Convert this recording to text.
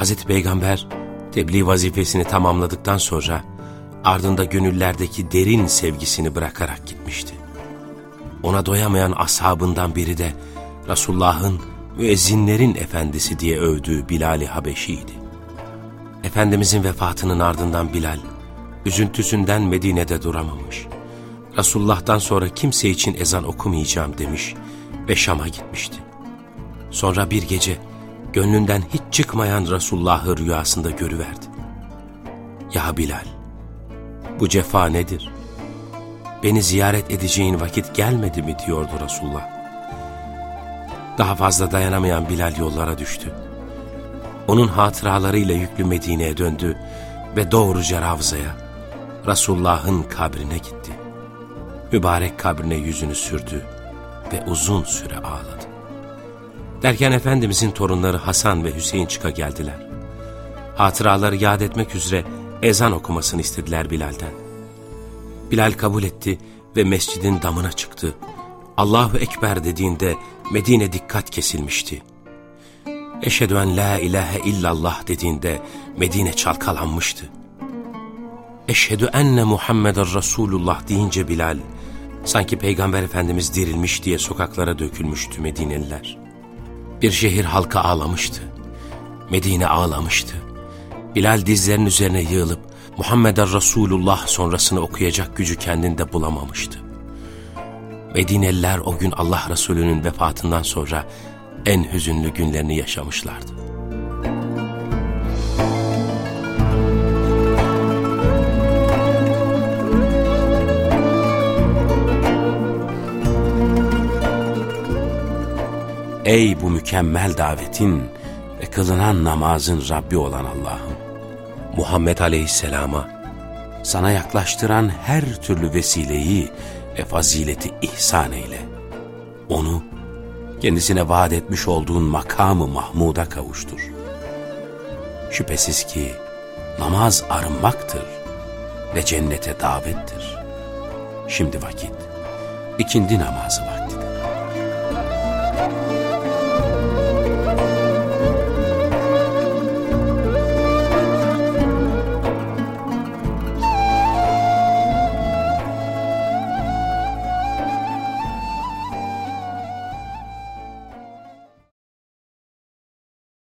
Hazreti Peygamber tebliğ vazifesini tamamladıktan sonra ardında gönüllerdeki derin sevgisini bırakarak gitmişti. Ona doyamayan ashabından biri de Resulullah'ın müezzinlerin efendisi diye övdüğü Bilal-i Habeşi'ydi. Efendimizin vefatının ardından Bilal, üzüntüsünden Medine'de duramamış. Resulullah'tan sonra kimse için ezan okumayacağım demiş ve Şam'a gitmişti. Sonra bir gece gönlünden hiç çıkmayan Resulullah'ı rüyasında görüverdi. Ya Bilal, bu cefa nedir? Beni ziyaret edeceğin vakit gelmedi mi diyordu Resulullah. Daha fazla dayanamayan Bilal yollara düştü. Onun hatıralarıyla yüklü Medine'ye döndü ve doğruca Ravza'ya, Resulullah'ın kabrine gitti. Mübarek kabrine yüzünü sürdü ve uzun süre ağladı. Derken Efendimizin torunları Hasan ve Hüseyin çıka geldiler. Hatıraları yad etmek üzere ezan okumasını istediler Bilal'den. Bilal kabul etti ve mescidin damına çıktı. Allahu Ekber dediğinde Medine dikkat kesilmişti. Eşhedü en la ilahe illallah dediğinde Medine çalkalanmıştı. Eşhedü enne Muhammeden Resulullah deyince Bilal, sanki Peygamber Efendimiz dirilmiş diye sokaklara dökülmüştü Medineliler. Bir şehir halka ağlamıştı. Medine ağlamıştı. Bilal dizlerinin üzerine yığılıp Muhammeden Resulullah sonrasını okuyacak gücü kendinde bulamamıştı. Medineliler o gün Allah Resulü'nün vefatından sonra en hüzünlü günlerini yaşamışlardı. Ey bu mükemmel davetin ve kılınan namazın Rabbi olan Allah'ım! Muhammed Aleyhisselam'a sana yaklaştıran her türlü vesileyi ve fazileti ihsan eyle. Onu kendisine vaat etmiş olduğun makamı Mahmud'a kavuştur. Şüphesiz ki namaz arınmaktır ve cennete davettir. Şimdi vakit, ikindi namazı vakti.